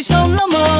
Sống!